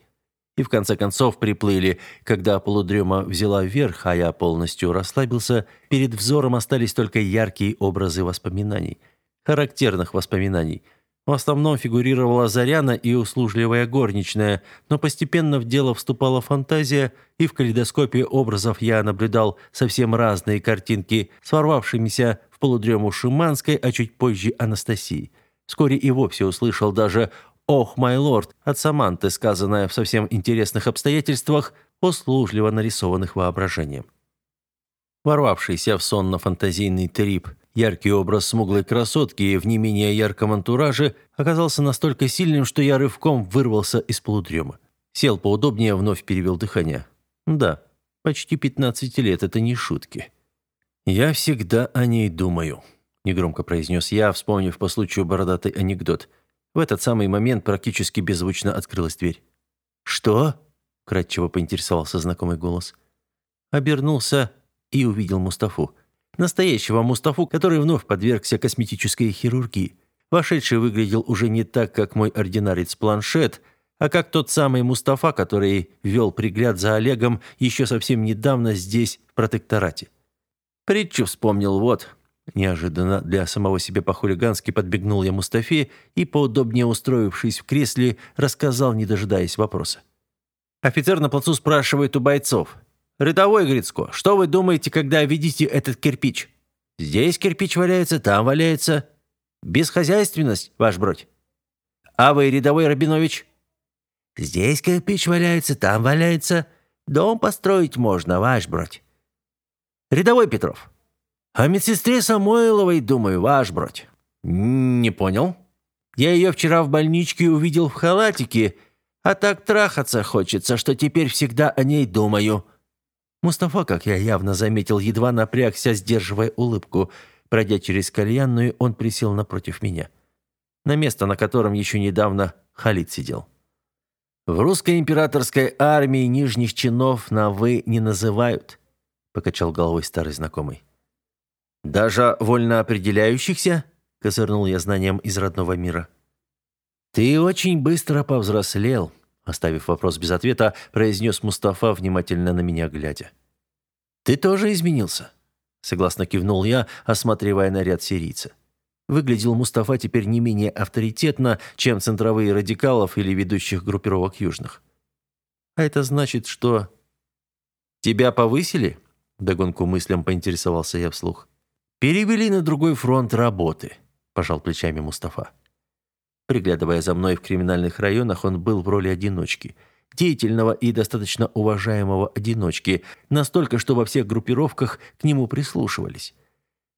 и в конце концов приплыли. Когда полудрема взяла вверх, а я полностью расслабился, перед взором остались только яркие образы воспоминаний. Характерных воспоминаний. В основном фигурировала Заряна и услужливая горничная, но постепенно в дело вступала фантазия, и в калейдоскопе образов я наблюдал совсем разные картинки, сворвавшимися в полудрему Шиманской, а чуть позже Анастасии. Вскоре и вовсе услышал даже Ох, мой лорд, от Саманты, сказанное в совсем интересных обстоятельствах, услужливо нарисованных воображением. Ворвавшийся в сонно-фантазийный трип яркий образ смуглой красотки в не менее ярком антураже оказался настолько сильным, что я рывком вырвался из полудрема. Сел поудобнее, вновь перевел дыхание. Да, почти 15 лет, это не шутки. «Я всегда о ней думаю», — негромко произнес я, вспомнив по случаю бородатый анекдот — в этот самый момент практически беззвучно открылась дверь. «Что?» – кратчево поинтересовался знакомый голос. Обернулся и увидел Мустафу. Настоящего Мустафу, который вновь подвергся косметической хирургии. Вошедший выглядел уже не так, как мой ординарец-планшет, а как тот самый Мустафа, который вел пригляд за Олегом еще совсем недавно здесь, в протекторате. Притчу вспомнил вот, Неожиданно для самого себя по-хулигански подбегнул я Мустафе и, поудобнее устроившись в кресле, рассказал, не дожидаясь вопроса. Офицер на плацу спрашивает у бойцов. «Рядовой Грицко, что вы думаете, когда видите этот кирпич?» «Здесь кирпич валяется, там валяется. Бесхозяйственность, ваш бродь». «А вы, рядовой Рабинович?» «Здесь кирпич валяется, там валяется. Дом построить можно, ваш бродь». «Рядовой Петров, а медсестре Самойловой думаю, ваш бродь. Не понял. Я ее вчера в больничке увидел в халатике, а так трахаться хочется, что теперь всегда о ней думаю. Мустафа, как я явно заметил, едва напрягся, сдерживая улыбку. Пройдя через кальянную, он присел напротив меня. На место, на котором еще недавно Халид сидел. «В русской императорской армии нижних чинов на «вы» не называют», — покачал головой старый знакомый. «Даже вольно определяющихся?» – козырнул я знанием из родного мира. «Ты очень быстро повзрослел», – оставив вопрос без ответа, произнес Мустафа, внимательно на меня глядя. «Ты тоже изменился?» – согласно кивнул я, осматривая наряд сирийца. Выглядел Мустафа теперь не менее авторитетно, чем центровые радикалов или ведущих группировок южных. «А это значит, что...» «Тебя повысили?» – догонку мыслям поинтересовался я вслух. Перевели на другой фронт работы, пожал плечами Мустафа. Приглядывая за мной в криминальных районах, он был в роли одиночки, деятельного и достаточно уважаемого одиночки, настолько, что во всех группировках к нему прислушивались.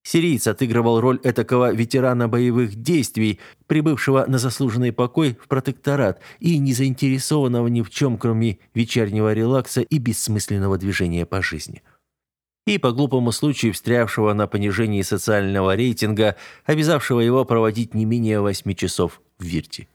Сириец отыгрывал роль этакого ветерана боевых действий, прибывшего на заслуженный покой в протекторат и не заинтересованного ни в чем, кроме вечернего релакса и бессмысленного движения по жизни и по глупому случаю встрявшего на понижении социального рейтинга, обязавшего его проводить не менее восьми часов в Вирте.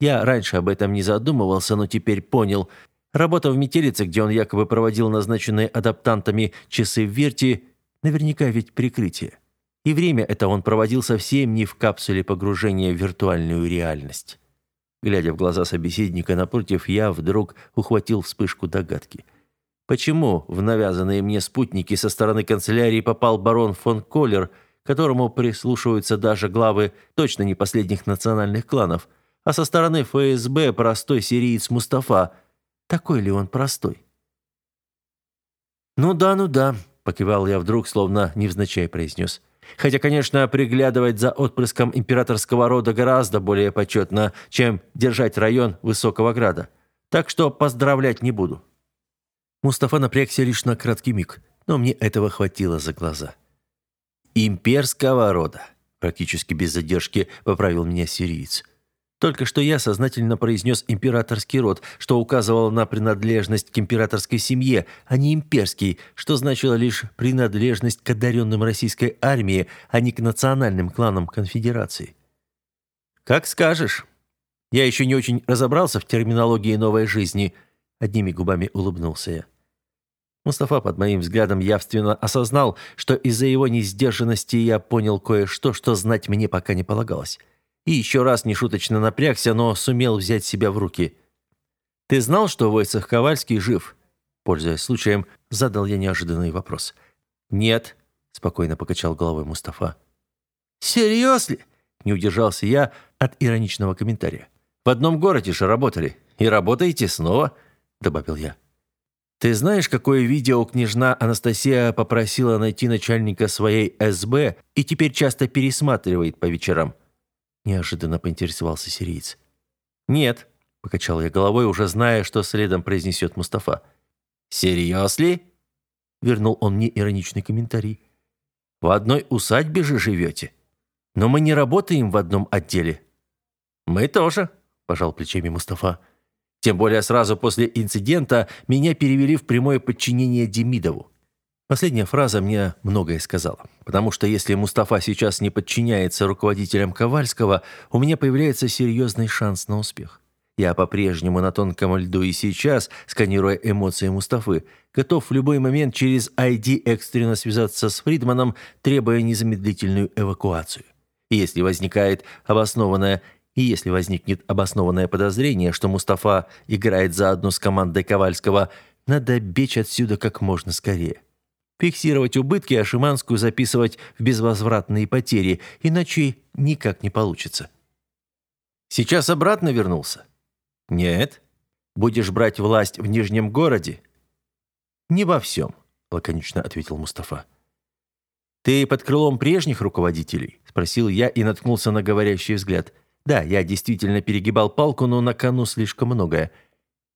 Я раньше об этом не задумывался, но теперь понял. Работа в метелице, где он якобы проводил назначенные адаптантами часы в Вирте, наверняка ведь прикрытие. И время это он проводил совсем не в капсуле погружения в виртуальную реальность. Глядя в глаза собеседника напротив, я вдруг ухватил вспышку догадки – Почему в навязанные мне спутники со стороны канцелярии попал барон фон Коллер, которому прислушиваются даже главы точно не последних национальных кланов, а со стороны ФСБ простой сириец Мустафа? Такой ли он простой? «Ну да, ну да», — покивал я вдруг, словно невзначай произнес. «Хотя, конечно, приглядывать за отпрыском императорского рода гораздо более почетно, чем держать район Высокого Града. Так что поздравлять не буду». Мустафа напрягся лишь на краткий миг, но мне этого хватило за глаза. «Имперского рода», — практически без задержки поправил меня сириец. Только что я сознательно произнес императорский род, что указывало на принадлежность к императорской семье, а не имперский, что значило лишь принадлежность к одаренным российской армии, а не к национальным кланам конфедерации. «Как скажешь. Я еще не очень разобрался в терминологии новой жизни», — одними губами улыбнулся я. Мустафа под моим взглядом явственно осознал, что из-за его несдержанности я понял кое-что, что знать мне пока не полагалось. И еще раз нешуточно напрягся, но сумел взять себя в руки. «Ты знал, что Войцех Ковальский жив?» Пользуясь случаем, задал я неожиданный вопрос. «Нет», — спокойно покачал головой Мустафа. Серьезно? не удержался я от ироничного комментария. «В одном городе же работали. И работаете снова», — добавил я. Ты знаешь, какое видео княжна Анастасия попросила найти начальника своей СБ и теперь часто пересматривает по вечерам?» Неожиданно поинтересовался сириец. «Нет», — покачал я головой, уже зная, что следом произнесет Мустафа. «Серьез ли?» — вернул он мне ироничный комментарий. «В одной усадьбе же живете. Но мы не работаем в одном отделе». «Мы тоже», – пожал плечами Мустафа. Тем более сразу после инцидента меня перевели в прямое подчинение Демидову. Последняя фраза мне многое сказала, потому что если Мустафа сейчас не подчиняется руководителям Ковальского, у меня появляется серьезный шанс на успех. Я по-прежнему на тонком льду и сейчас, сканируя эмоции Мустафы, готов в любой момент через ID экстренно связаться с Фридманом, требуя незамедлительную эвакуацию. И если возникает обоснованная и если возникнет обоснованное подозрение, что Мустафа играет заодно с командой Ковальского, надо бечь отсюда как можно скорее. Фиксировать убытки, а Шиманскую записывать в безвозвратные потери, иначе никак не получится. Сейчас обратно вернулся? Нет. Будешь брать власть в Нижнем городе? Не во всем, лаконично ответил Мустафа. «Ты под крылом прежних руководителей?» – спросил я и наткнулся на говорящий взгляд – да, я действительно перегибал палку, но на кону слишком многое.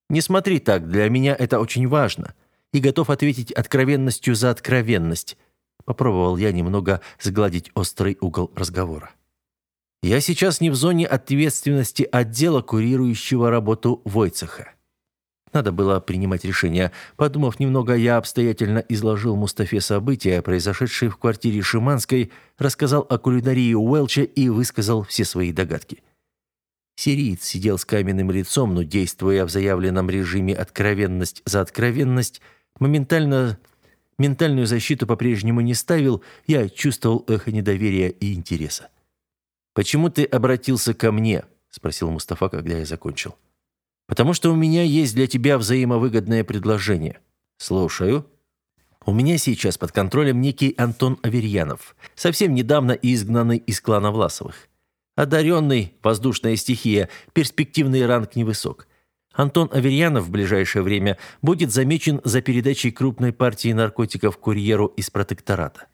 Не смотри так, для меня это очень важно. И готов ответить откровенностью за откровенность. Попробовал я немного сгладить острый угол разговора. Я сейчас не в зоне ответственности отдела, курирующего работу Войцеха. Надо было принимать решение. Подумав немного, я обстоятельно изложил Мустафе события, произошедшие в квартире Шиманской, рассказал о кулинарии Уэлча и высказал все свои догадки. Сириец сидел с каменным лицом, но, действуя в заявленном режиме откровенность за откровенность, моментально ментальную защиту по-прежнему не ставил, я чувствовал эхо недоверия и интереса. «Почему ты обратился ко мне?» – спросил Мустафа, когда я закончил. – потому что у меня есть для тебя взаимовыгодное предложение. Слушаю. У меня сейчас под контролем некий Антон Аверьянов, совсем недавно изгнанный из клана Власовых. Одаренный, воздушная стихия, перспективный ранг невысок. Антон Аверьянов в ближайшее время будет замечен за передачей крупной партии наркотиков курьеру из протектората.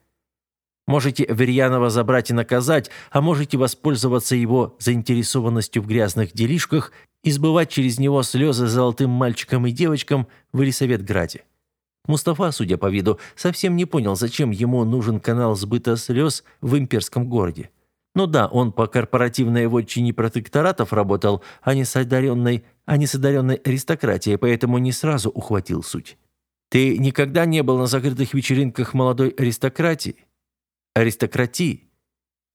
Можете Верьянова забрать и наказать, а можете воспользоваться его заинтересованностью в грязных делишках и сбывать через него слезы золотым мальчикам и девочкам в Елисаветграде. Мустафа, судя по виду, совсем не понял, зачем ему нужен канал сбыта слез в имперском городе. Ну да, он по корпоративной вотчине протекторатов работал, а не с одаренной, а не с одаренной аристократией, поэтому не сразу ухватил суть. «Ты никогда не был на закрытых вечеринках молодой аристократии?» аристократии.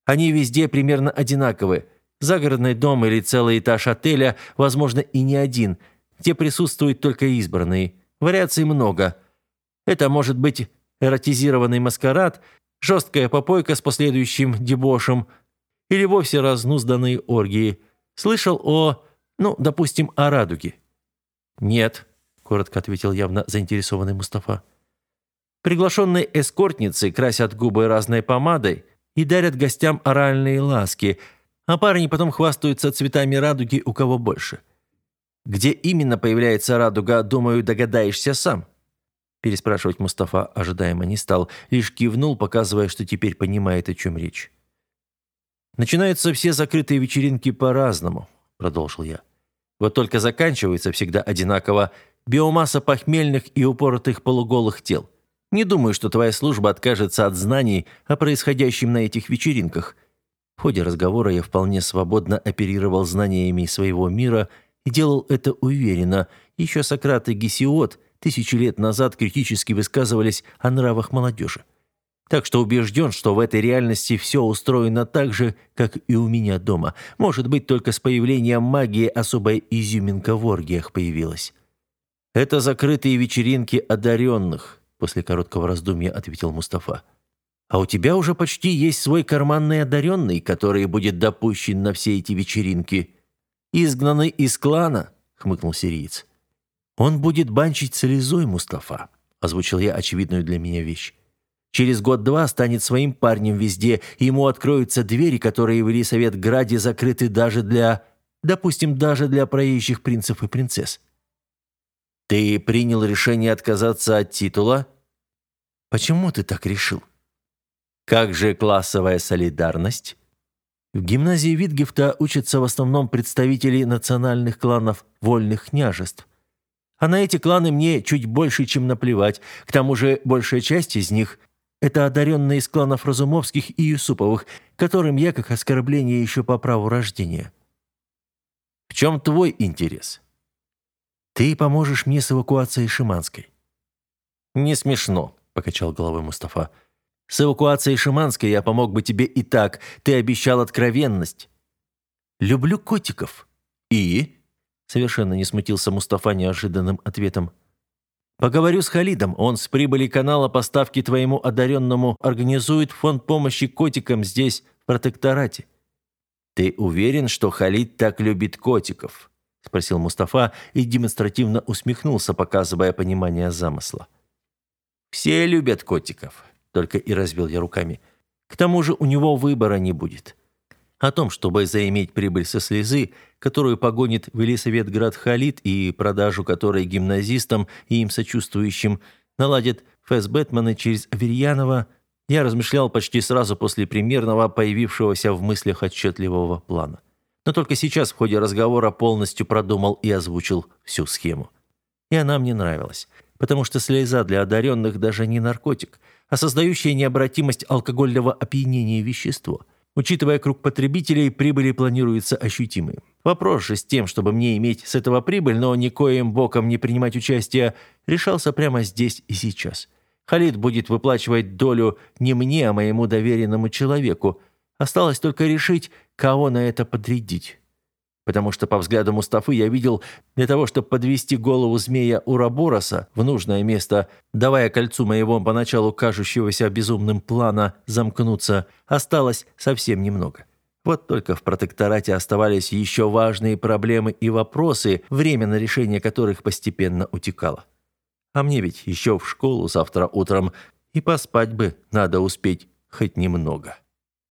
Они везде примерно одинаковы. Загородный дом или целый этаж отеля, возможно, и не один, где присутствуют только избранные. Вариаций много. Это может быть эротизированный маскарад, жесткая попойка с последующим дебошем или вовсе разнузданные оргии. Слышал о, ну, допустим, о радуге? «Нет», — коротко ответил явно заинтересованный Мустафа. Приглашенные эскортницы красят губы разной помадой и дарят гостям оральные ласки, а парни потом хвастаются цветами радуги у кого больше. «Где именно появляется радуга, думаю, догадаешься сам». Переспрашивать Мустафа ожидаемо не стал, лишь кивнул, показывая, что теперь понимает, о чем речь. «Начинаются все закрытые вечеринки по-разному», — продолжил я. «Вот только заканчивается всегда одинаково биомасса похмельных и упоротых полуголых тел». Не думаю, что твоя служба откажется от знаний о происходящем на этих вечеринках. В ходе разговора я вполне свободно оперировал знаниями своего мира и делал это уверенно. Еще Сократ и Гесиод тысячи лет назад критически высказывались о нравах молодежи. Так что убежден, что в этой реальности все устроено так же, как и у меня дома. Может быть, только с появлением магии особая изюминка в оргиях появилась. Это закрытые вечеринки одаренных. После короткого раздумья ответил Мустафа. «А у тебя уже почти есть свой карманный одаренный, который будет допущен на все эти вечеринки. Изгнанный из клана», — хмыкнул сириец. «Он будет банчить целизой, Мустафа», — озвучил я очевидную для меня вещь. Через год-два станет своим парнем везде, ему откроются двери, которые в Елисавет-Граде закрыты даже для... Допустим, даже для проезжих принцев и принцесс. Ты принял решение отказаться от титула? Почему ты так решил? Как же классовая солидарность? В гимназии Витгефта учатся в основном представители национальных кланов вольных княжеств. А на эти кланы мне чуть больше, чем наплевать. К тому же большая часть из них – это одаренные из кланов Разумовских и Юсуповых, которым я как оскорбление еще по праву рождения. В чем твой интерес? Ты поможешь мне с эвакуацией Шиманской». «Не смешно», — покачал головой Мустафа. «С эвакуацией Шиманской я помог бы тебе и так. Ты обещал откровенность». «Люблю котиков». «И?» — совершенно не смутился Мустафа неожиданным ответом. Поговорю с Халидом, он с прибыли канала поставки твоему одаренному организует фонд помощи котикам здесь, в протекторате». «Ты уверен, что Халид так любит котиков?» — спросил Мустафа и демонстративно усмехнулся, показывая понимание замысла. «Все любят котиков», — только и разбил я руками. «К тому же у него выбора не будет». О том, чтобы заиметь прибыль со слезы, которую погонит в Елисаветград Халид и продажу которой гимназистам и им сочувствующим наладит Фэс Бэтмена через Аверьянова, я размышлял почти сразу после примерного появившегося в мыслях отчетливого плана но только сейчас в ходе разговора полностью продумал и озвучил всю схему. И она мне нравилась, потому что слеза для одаренных даже не наркотик, а создающая необратимость алкогольного опьянения вещество. Учитывая круг потребителей, прибыли планируется ощутимые. Вопрос же с тем, чтобы мне иметь с этого прибыль, но никоим боком не принимать участие, решался прямо здесь и сейчас. Халид будет выплачивать долю не мне, а моему доверенному человеку. Осталось только решить, кого на это подрядить. Потому что, по взгляду Мустафы, я видел, для того, чтобы подвести голову змея Урабороса в нужное место, давая кольцу моего поначалу кажущегося безумным плана замкнуться, осталось совсем немного. Вот только в протекторате оставались еще важные проблемы и вопросы, время на решение которых постепенно утекало. А мне ведь еще в школу завтра утром, и поспать бы надо успеть хоть немного.